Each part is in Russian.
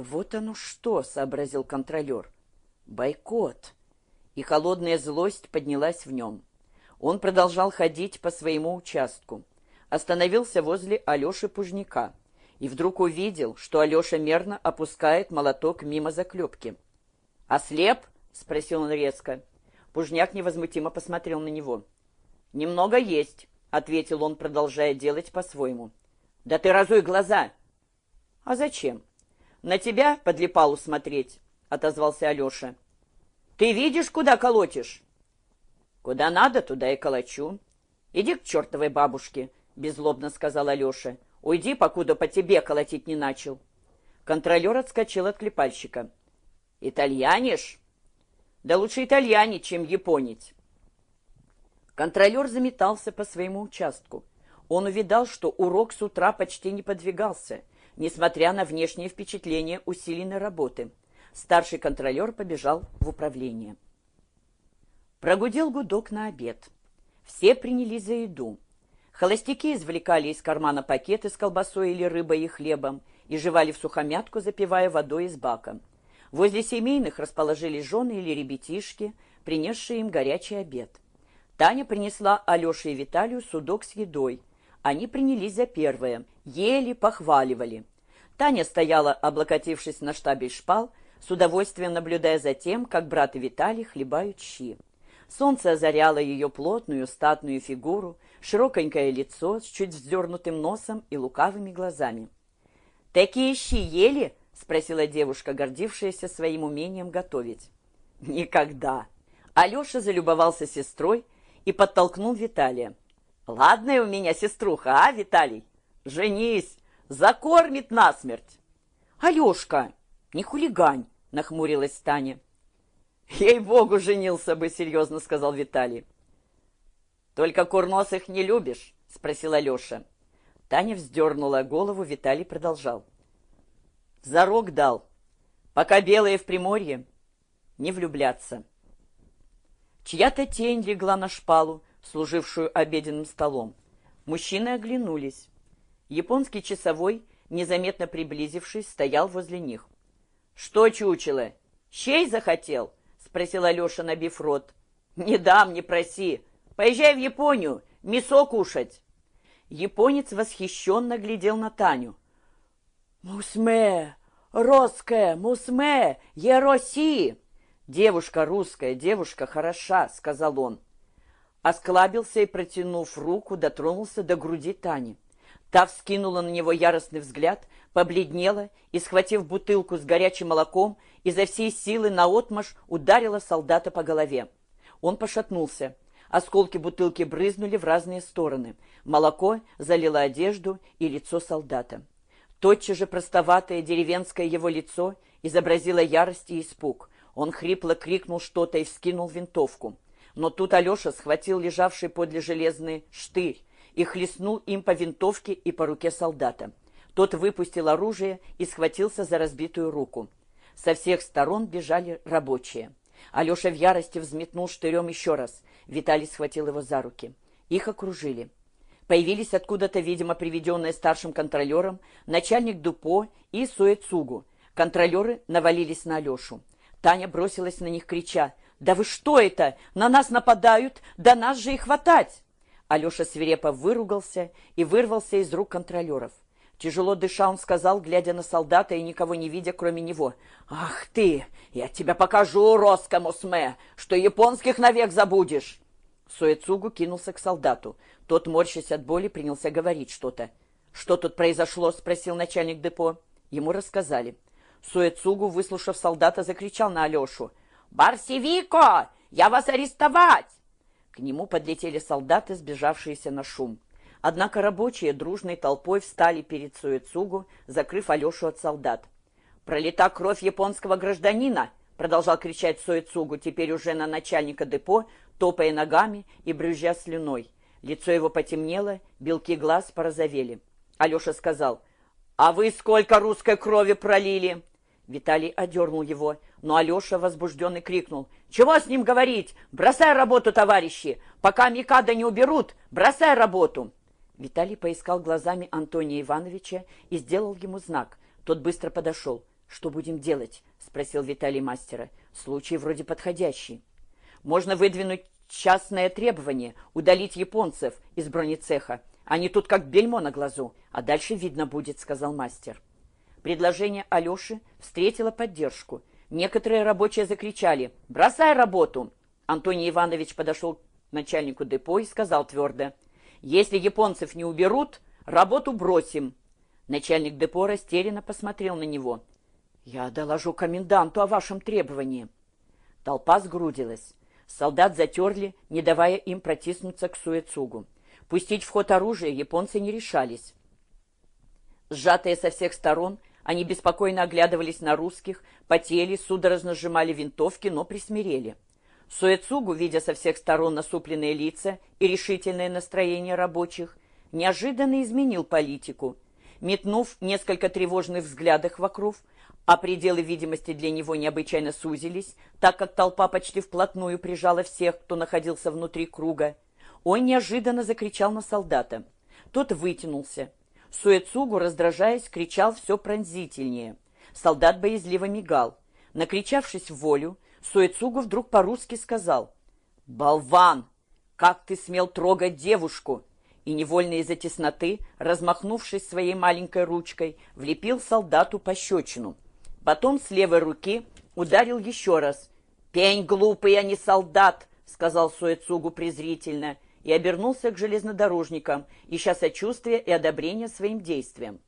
«Так вот оно что!» — сообразил контролер. «Бойкот!» И холодная злость поднялась в нем. Он продолжал ходить по своему участку. Остановился возле Алеши Пужняка и вдруг увидел, что Алеша мерно опускает молоток мимо заклепки. «Ослеп?» — спросил он резко. Пужняк невозмутимо посмотрел на него. «Немного есть», — ответил он, продолжая делать по-своему. «Да ты разуй глаза!» «А зачем?» «На тебя, подлипалу, смотреть», — отозвался Алеша. «Ты видишь, куда колотишь?» «Куда надо, туда и колочу». «Иди к чертовой бабушке», — беззлобно сказал Алеша. «Уйди, покуда по тебе колотить не начал». Контролер отскочил от клепальщика. «Итальяниш?» «Да лучше итальяне, чем японец». Контролер заметался по своему участку. Он увидал, что урок с утра почти не подвигался, несмотря на внешнее впечатление усиленной работы. Старший контролер побежал в управление. Прогудел гудок на обед. Все принялись за еду. Холостяки извлекали из кармана пакеты с колбасой или рыбой и хлебом и жевали в сухомятку, запивая водой из бака. Возле семейных расположились жены или ребятишки, принесшие им горячий обед. Таня принесла Алёше и Виталию судок с едой. Они принялись за первое, ели, похваливали. Таня стояла, облокотившись на штабель шпал, с удовольствием наблюдая за тем, как брат и Виталий хлебают щи. Солнце озаряло ее плотную, статную фигуру, широконькое лицо с чуть вздернутым носом и лукавыми глазами. «Такие щи ели?» — спросила девушка, гордившаяся своим умением готовить. «Никогда!» Алеша залюбовался сестрой и подтолкнул Виталия. «Ладная у меня сеструха, а, Виталий? Женись, закормит насмерть!» «Алешка, не хулигань!» — нахмурилась Таня. «Ей-богу, женился бы!» — серьезно сказал Виталий. «Только курносых не любишь?» — спросил Алеша. Таня вздернула голову, Виталий продолжал. «Зарок дал. Пока белые в Приморье, не влюбляться». Чья-то тень легла на шпалу, служившую обеденным столом. Мужчины оглянулись. Японский часовой, незаметно приблизившись, стоял возле них. «Что, чучело, щей захотел?» — спросил Алеша, набив рот. «Не дам, не проси. Поезжай в Японию, мясо кушать». Японец восхищенно глядел на Таню. «Мусме! Русская! Мусме! Ероси!» «Девушка русская, девушка хороша», — сказал он. Осклабился и, протянув руку, дотронулся до груди Тани. Та вскинула на него яростный взгляд, побледнела и, схватив бутылку с горячим молоком, изо всей силы наотмашь ударила солдата по голове. Он пошатнулся. Осколки бутылки брызнули в разные стороны. Молоко залило одежду и лицо солдата. Тотчас же простоватое деревенское его лицо изобразило ярость и испуг. Он хрипло крикнул что-то и вскинул винтовку. Но тут Алеша схватил лежавший подле железный штырь и хлестнул им по винтовке и по руке солдата. Тот выпустил оружие и схватился за разбитую руку. Со всех сторон бежали рабочие. Алеша в ярости взметнул штырем еще раз. Виталий схватил его за руки. Их окружили. Появились откуда-то, видимо, приведенные старшим контролером, начальник Дупо и Суэцугу. Контролеры навалились на Алешу. Таня бросилась на них, крича, «Да вы что это? На нас нападают! Да нас же и хватать!» Алеша свирепо выругался и вырвался из рук контролеров. Тяжело дыша, он сказал, глядя на солдата и никого не видя, кроме него. «Ах ты! Я тебе покажу, Роскому Сме, что японских навек забудешь!» Суэцугу кинулся к солдату. Тот, морщась от боли, принялся говорить что-то. «Что тут произошло?» — спросил начальник депо. Ему рассказали. Суэцугу, выслушав солдата, закричал на Алешу. «Барсевико! Я вас арестовать!» К нему подлетели солдаты, сбежавшиеся на шум. Однако рабочие дружной толпой встали перед Суэцугу, закрыв Алешу от солдат. «Пролита кровь японского гражданина!» продолжал кричать Суэцугу, теперь уже на начальника депо, топая ногами и брюзжа слюной. Лицо его потемнело, белки глаз порозовели. Алеша сказал, «А вы сколько русской крови пролили?» Виталий одернул его, но Алеша, возбужденный, крикнул, «Чего с ним говорить? Бросай работу, товарищи! Пока Микада не уберут, бросай работу!» Виталий поискал глазами Антония Ивановича и сделал ему знак. Тот быстро подошел. «Что будем делать?» — спросил Виталий мастера. «Случай вроде подходящий. Можно выдвинуть частное требование — удалить японцев из бронецеха. Они тут как бельмо на глазу, а дальше видно будет», — сказал мастер. Предложение Алеши встретило поддержку. Некоторые рабочие закричали «Бросай работу!». Антоний Иванович подошел к начальнику депо и сказал твердо «Если японцев не уберут, работу бросим». Начальник депо растерянно посмотрел на него. «Я доложу коменданту о вашем требовании». Толпа сгрудилась. Солдат затерли, не давая им протиснуться к Суэцугу. Пустить в ход оружие японцы не решались. Сжатые со всех сторон, они беспокойно оглядывались на русских, потели, судорожно сжимали винтовки, но присмирели. Суэцугу, видя со всех сторон насупленные лица и решительное настроение рабочих, неожиданно изменил политику. Метнув несколько тревожных взглядов вокруг, а пределы видимости для него необычайно сузились, так как толпа почти вплотную прижала всех, кто находился внутри круга, он неожиданно закричал на солдата. Тот вытянулся. Суэцугу, раздражаясь, кричал все пронзительнее. Солдат боязливо мигал. Накричавшись в волю, Суэцугу вдруг по-русски сказал «Болван! Как ты смел трогать девушку!» И невольно из-за тесноты, размахнувшись своей маленькой ручкой, влепил солдату пощечину. Потом с левой руки ударил еще раз. «Пень глупый, а не солдат!» — сказал Суэцугу презрительно — и обернулся к железнодорожникам, ища сочувствия и одобрения своим действиям.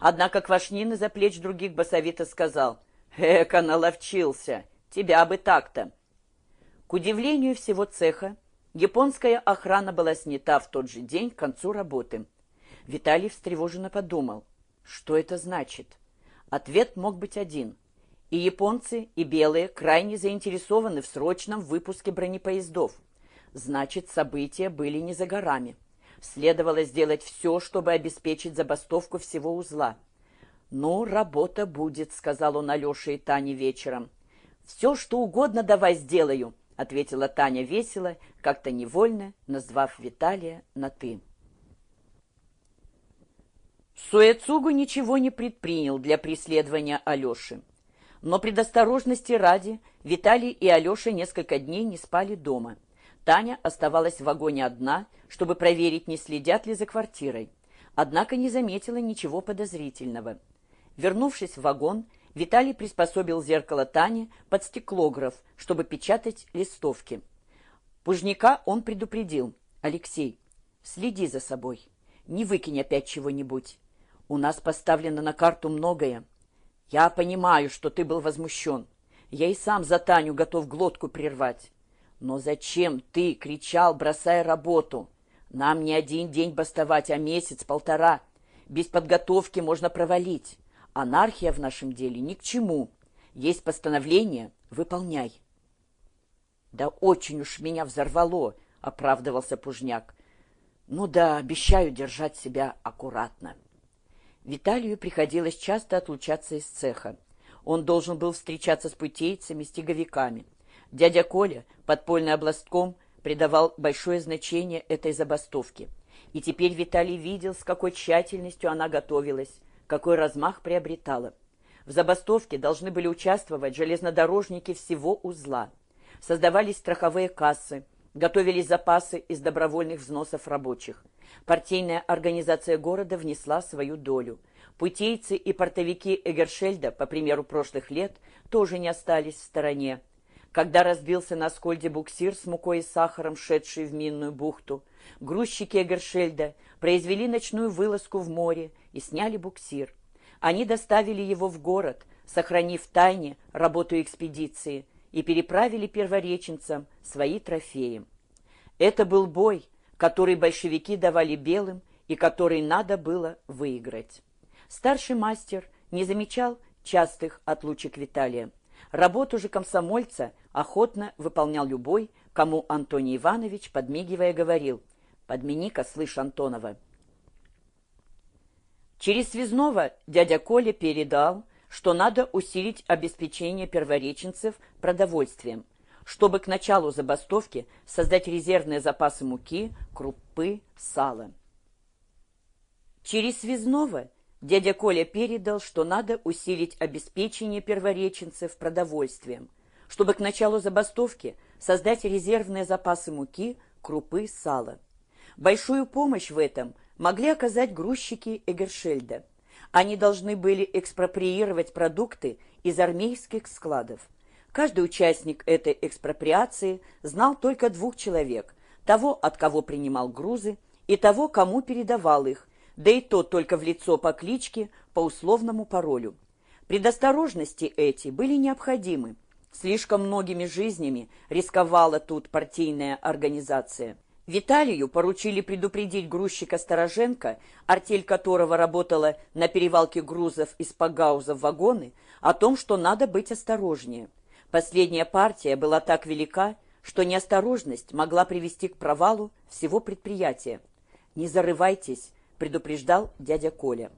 Однако Квашнин из-за плеч других басовито сказал, «Эка, наловчился! Тебя бы так-то!» К удивлению всего цеха, японская охрана была снята в тот же день к концу работы. Виталий встревоженно подумал, что это значит? Ответ мог быть один. И японцы, и белые крайне заинтересованы в срочном выпуске бронепоездов. Значит, события были не за горами. Следовало сделать все, чтобы обеспечить забастовку всего узла. «Ну, работа будет», — сказал он Алёше и Тане вечером. «Все, что угодно давай сделаю», — ответила Таня весело, как-то невольно, назвав Виталия на «ты». Суэцугу ничего не предпринял для преследования Алёши. Но предосторожности ради Виталий и Алёша несколько дней не спали дома. Таня оставалась в вагоне одна, чтобы проверить, не следят ли за квартирой. Однако не заметила ничего подозрительного. Вернувшись в вагон, Виталий приспособил зеркало Тани под стеклограф, чтобы печатать листовки. Пужника он предупредил. «Алексей, следи за собой. Не выкинь опять чего-нибудь. У нас поставлено на карту многое. Я понимаю, что ты был возмущен. Я и сам за Таню готов глотку прервать. «Но зачем ты кричал, бросая работу? Нам не один день бастовать, а месяц-полтора. Без подготовки можно провалить. Анархия в нашем деле ни к чему. Есть постановление — выполняй». «Да очень уж меня взорвало», — оправдывался Пужняк. «Ну да, обещаю держать себя аккуратно». Виталию приходилось часто отлучаться из цеха. Он должен был встречаться с путейцами, стеговиками. Дядя Коля, подпольный областком, придавал большое значение этой забастовке. И теперь Виталий видел, с какой тщательностью она готовилась, какой размах приобретала. В забастовке должны были участвовать железнодорожники всего узла. Создавались страховые кассы, готовились запасы из добровольных взносов рабочих. Партийная организация города внесла свою долю. Путейцы и портовики Эгершельда, по примеру прошлых лет, тоже не остались в стороне. Когда разбился на скольде буксир с мукой и сахаром, шедший в минную бухту, грузчики Эгершельда произвели ночную вылазку в море и сняли буксир. Они доставили его в город, сохранив в тайне работу экспедиции, и переправили первореченцам свои трофеи. Это был бой, который большевики давали белым и который надо было выиграть. Старший мастер не замечал частых отлучек Виталия. Работу же комсомольца охотно выполнял любой, кому Антоний Иванович, подмигивая, говорил «Подмени-ка, слышь, Антонова». Через связного дядя Коля передал, что надо усилить обеспечение первореченцев продовольствием, чтобы к началу забастовки создать резервные запасы муки, крупы, сала. Через связного дядя Коля передал, что надо усилить обеспечение первореченцев продовольствием, чтобы к началу забастовки создать резервные запасы муки, крупы, сала. Большую помощь в этом могли оказать грузчики Эгершельда. Они должны были экспроприировать продукты из армейских складов. Каждый участник этой экспроприации знал только двух человек, того, от кого принимал грузы, и того, кому передавал их, да и то только в лицо по кличке, по условному паролю. Предосторожности эти были необходимы. Слишком многими жизнями рисковала тут партийная организация. Виталию поручили предупредить грузчика Стороженко, артель которого работала на перевалке грузов из Пагауза в вагоны, о том, что надо быть осторожнее. Последняя партия была так велика, что неосторожность могла привести к провалу всего предприятия. «Не зарывайтесь», — предупреждал дядя Коля.